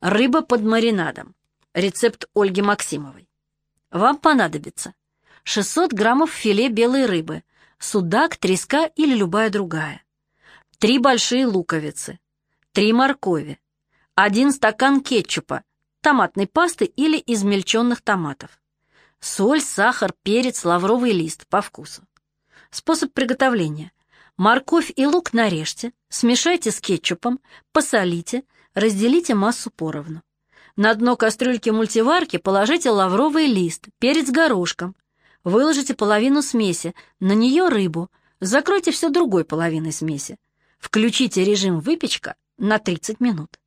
Рыба под маринадом. Рецепт Ольги Максимовой. Вам понадобится 600 граммов филе белой рыбы, судак, треска или любая другая, 3 большие луковицы, 3 моркови, 1 стакан кетчупа, томатной пасты или измельченных томатов, соль, сахар, перец, лавровый лист по вкусу. Способ приготовления. Морковь и лук нарежьте, смешайте с кетчупом, посолите, разделите массу поровну. На дно кастрюльки мультиварки положите лавровый лист, перец горошком. Выложите половину смеси, на нее рыбу. Закройте все другой половиной смеси. Включите режим выпечка на 30 минут.